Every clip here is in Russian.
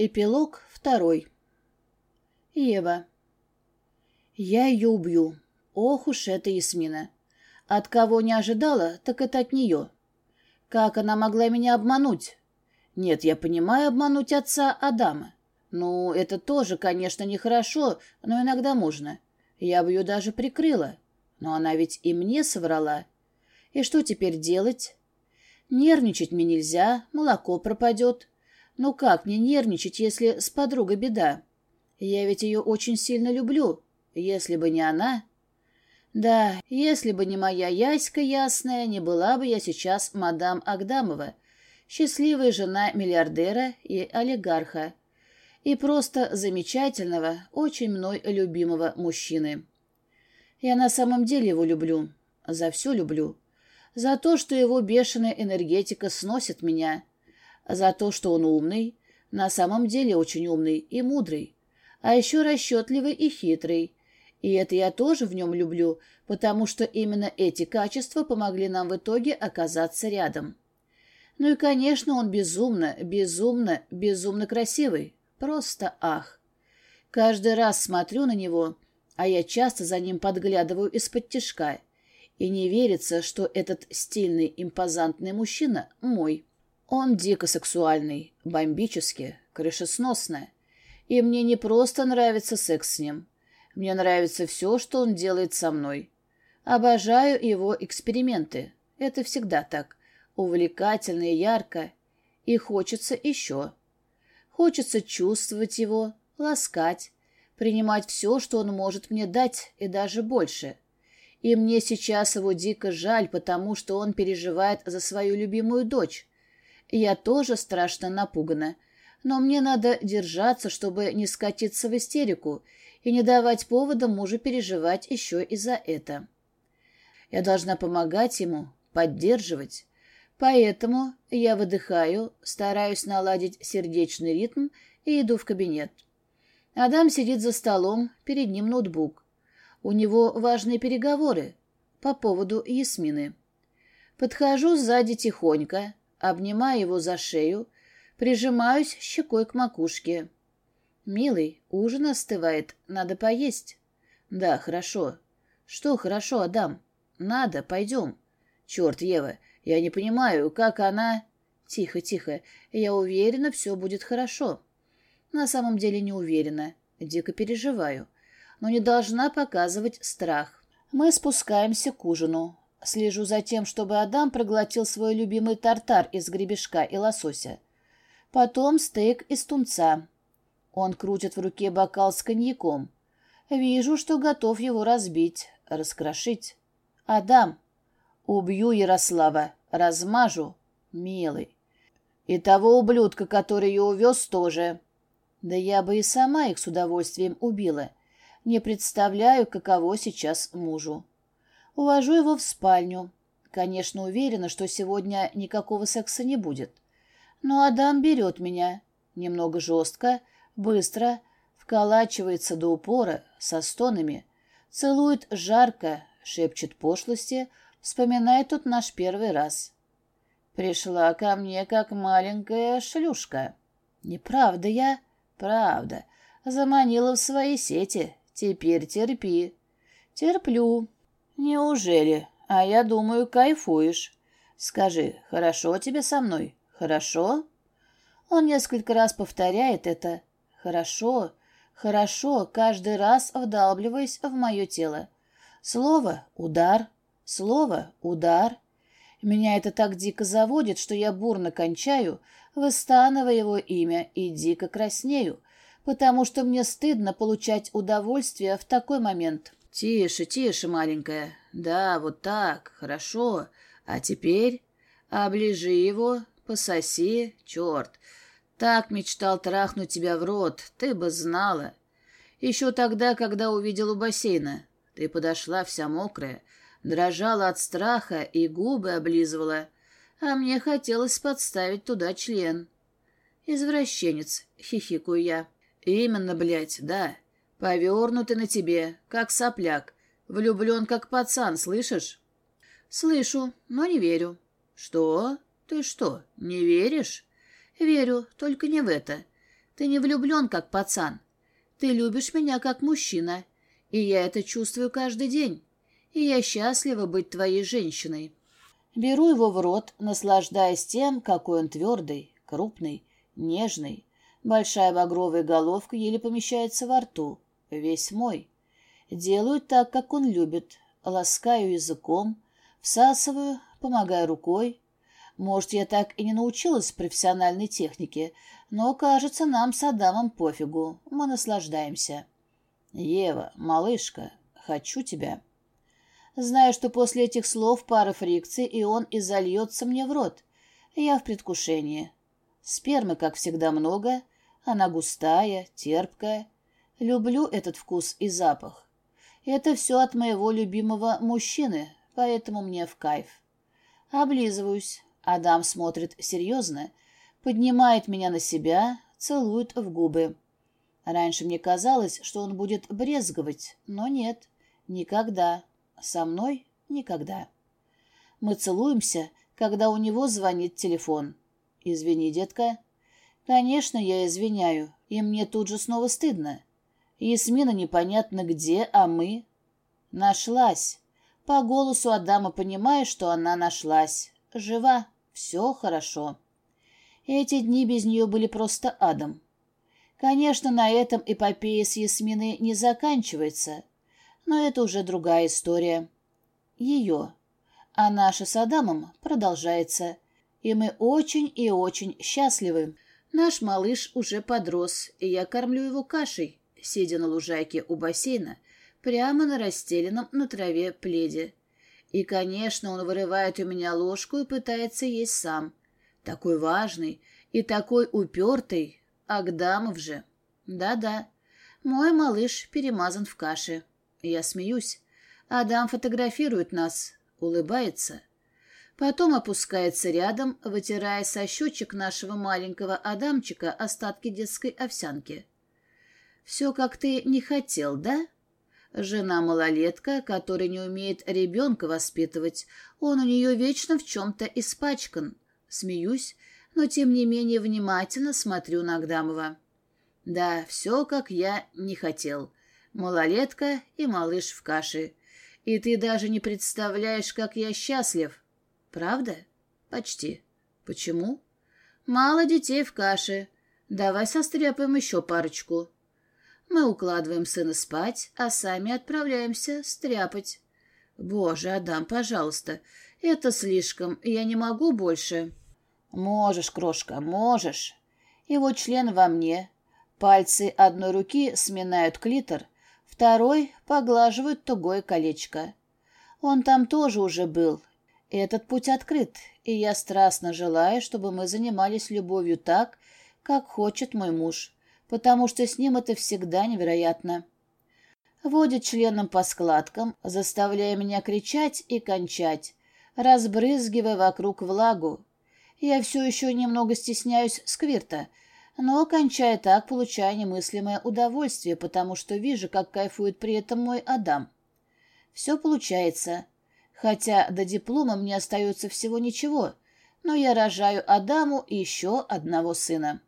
Эпилог второй. Ева. Я ее убью. Ох уж эта Ясмина. От кого не ожидала, так это от нее. Как она могла меня обмануть? Нет, я понимаю обмануть отца Адама. Ну, это тоже, конечно, нехорошо, но иногда можно. Я бы ее даже прикрыла. Но она ведь и мне соврала. И что теперь делать? Нервничать мне нельзя, молоко пропадет. Ну как мне нервничать, если с подругой беда? Я ведь ее очень сильно люблю. Если бы не она... Да, если бы не моя Яська ясная, не была бы я сейчас мадам Агдамова, счастливая жена миллиардера и олигарха, и просто замечательного, очень мной любимого мужчины. Я на самом деле его люблю, за все люблю, за то, что его бешеная энергетика сносит меня, за то, что он умный, на самом деле очень умный и мудрый, а еще расчетливый и хитрый. И это я тоже в нем люблю, потому что именно эти качества помогли нам в итоге оказаться рядом. Ну и, конечно, он безумно, безумно, безумно красивый. Просто ах. Каждый раз смотрю на него, а я часто за ним подглядываю из-под тишка, и не верится, что этот стильный, импозантный мужчина мой. Он дико сексуальный, бомбический, крышесносно. И мне не просто нравится секс с ним. Мне нравится все, что он делает со мной. Обожаю его эксперименты. Это всегда так. Увлекательно и ярко. И хочется еще. Хочется чувствовать его, ласкать, принимать все, что он может мне дать, и даже больше. И мне сейчас его дико жаль, потому что он переживает за свою любимую дочь, я тоже страшно напугана, но мне надо держаться, чтобы не скатиться в истерику и не давать повода мужу переживать еще и за это. Я должна помогать ему, поддерживать. Поэтому я выдыхаю, стараюсь наладить сердечный ритм и иду в кабинет. Адам сидит за столом, перед ним ноутбук. У него важные переговоры по поводу Ясмины. Подхожу сзади тихонько, обнимаю его за шею, прижимаюсь щекой к макушке. «Милый, ужин остывает, надо поесть». «Да, хорошо». «Что хорошо, Адам?» «Надо, пойдем». «Черт, Ева, я не понимаю, как она...» «Тихо, тихо, я уверена, все будет хорошо». На самом деле не уверена, дико переживаю, но не должна показывать страх. Мы спускаемся к ужину. Слежу за тем, чтобы Адам проглотил свой любимый тартар из гребешка и лосося. Потом стейк из тунца. Он крутит в руке бокал с коньяком. Вижу, что готов его разбить, раскрошить. Адам, убью Ярослава, размажу, милый. И того ублюдка, который ее увез, тоже. Да я бы и сама их с удовольствием убила. Не представляю, каково сейчас мужу. Увожу его в спальню. Конечно, уверена, что сегодня никакого секса не будет. Но Адам берет меня. Немного жестко, быстро, вколачивается до упора, со стонами. Целует жарко, шепчет пошлости, вспоминает тут наш первый раз. Пришла ко мне как маленькая шлюшка. Неправда я? Правда. Заманила в свои сети. Теперь терпи. Терплю. «Неужели? А я думаю, кайфуешь. Скажи, хорошо тебе со мной? Хорошо?» Он несколько раз повторяет это «хорошо», «хорошо», каждый раз вдалбливаясь в мое тело. Слово «удар», слово «удар». Меня это так дико заводит, что я бурно кончаю, выстанывая его имя и дико краснею, потому что мне стыдно получать удовольствие в такой момент. «Тише, тише, маленькая. Да, вот так, хорошо. А теперь оближи его, пососи, черт. Так мечтал трахнуть тебя в рот, ты бы знала. Еще тогда, когда увидел у бассейна. Ты подошла вся мокрая, дрожала от страха и губы облизывала, а мне хотелось подставить туда член. Извращенец, хихикаю я. Именно, блядь, да. Повернутый на тебе, как сопляк. Влюблен, как пацан, слышишь? Слышу, но не верю. Что? Ты что, не веришь? Верю, только не в это. Ты не влюблен, как пацан. Ты любишь меня, как мужчина, и я это чувствую каждый день. И я счастлива быть твоей женщиной. Беру его в рот, наслаждаясь тем, какой он твердый, крупный, нежный. Большая багровая головка еле помещается во рту. Весь мой. Делаю так, как он любит. Ласкаю языком, всасываю, помогаю рукой. Может, я так и не научилась профессиональной технике, но, кажется, нам с Адамом пофигу. Мы наслаждаемся. Ева, малышка, хочу тебя. Знаю, что после этих слов пара фрикций, и он изольется мне в рот. Я в предвкушении. Спермы, как всегда, много. Она густая, терпкая. Люблю этот вкус и запах. Это все от моего любимого мужчины, поэтому мне в кайф. Облизываюсь. Адам смотрит серьезно, поднимает меня на себя, целует в губы. Раньше мне казалось, что он будет брезговать, но нет, никогда. Со мной никогда. Мы целуемся, когда у него звонит телефон. «Извини, детка». «Конечно, я извиняю, и мне тут же снова стыдно. Ясмина непонятно где, а мы...» «Нашлась». По голосу Адама понимаю, что она нашлась. Жива, все хорошо. Эти дни без нее были просто адом. Конечно, на этом эпопея с Ясминой не заканчивается, но это уже другая история. Ее. А наша с Адамом продолжается. И мы очень и очень счастливы. Наш малыш уже подрос, и я кормлю его кашей, сидя на лужайке у бассейна, прямо на расстеленном на траве пледе. И, конечно, он вырывает у меня ложку и пытается есть сам. Такой важный и такой упертый. Агдамов же. Да-да, мой малыш перемазан в каше. Я смеюсь. Адам фотографирует нас, улыбается. Потом опускается рядом, вытирая со щечек нашего маленького Адамчика остатки детской овсянки. «Все, как ты не хотел, да?» Жена-малолетка, которая не умеет ребенка воспитывать, он у нее вечно в чем-то испачкан. Смеюсь, но тем не менее внимательно смотрю на Агдамова. Да, все, как я не хотел. Малолетка и малыш в каше. И ты даже не представляешь, как я счастлив. Правда? Почти. Почему? Мало детей в каше. Давай состряпаем еще парочку. Мы укладываем сына спать, а сами отправляемся стряпать. Боже, Адам, пожалуйста, это слишком, я не могу больше. Можешь, крошка, можешь. Его член во мне. Пальцы одной руки сминают клитор, второй поглаживают тугое колечко. Он там тоже уже был. Этот путь открыт, и я страстно желаю, чтобы мы занимались любовью так, как хочет мой муж потому что с ним это всегда невероятно. Водит членом по складкам, заставляя меня кричать и кончать, разбрызгивая вокруг влагу. Я все еще немного стесняюсь сквирта, но, кончая так, получаю немыслимое удовольствие, потому что вижу, как кайфует при этом мой Адам. Все получается. Хотя до диплома мне остается всего ничего, но я рожаю Адаму еще одного сына.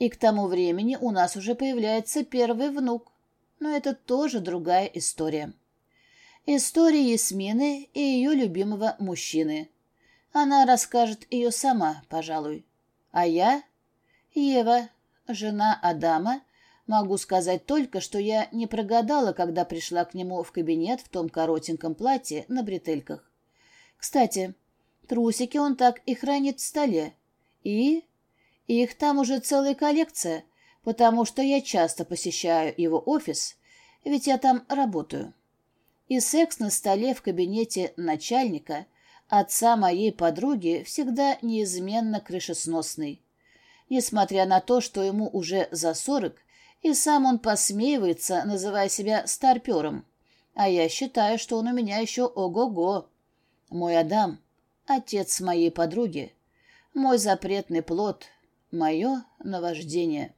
И к тому времени у нас уже появляется первый внук. Но это тоже другая история. История Ясмины и ее любимого мужчины. Она расскажет ее сама, пожалуй. А я, Ева, жена Адама, могу сказать только, что я не прогадала, когда пришла к нему в кабинет в том коротеньком платье на бретельках. Кстати, трусики он так и хранит в столе. И их там уже целая коллекция, потому что я часто посещаю его офис, ведь я там работаю. И секс на столе в кабинете начальника, отца моей подруги, всегда неизменно крышесносный. Несмотря на то, что ему уже за сорок, и сам он посмеивается, называя себя старпером. А я считаю, что он у меня еще ого-го. Мой Адам, отец моей подруги, мой запретный плод — Мое наваждение.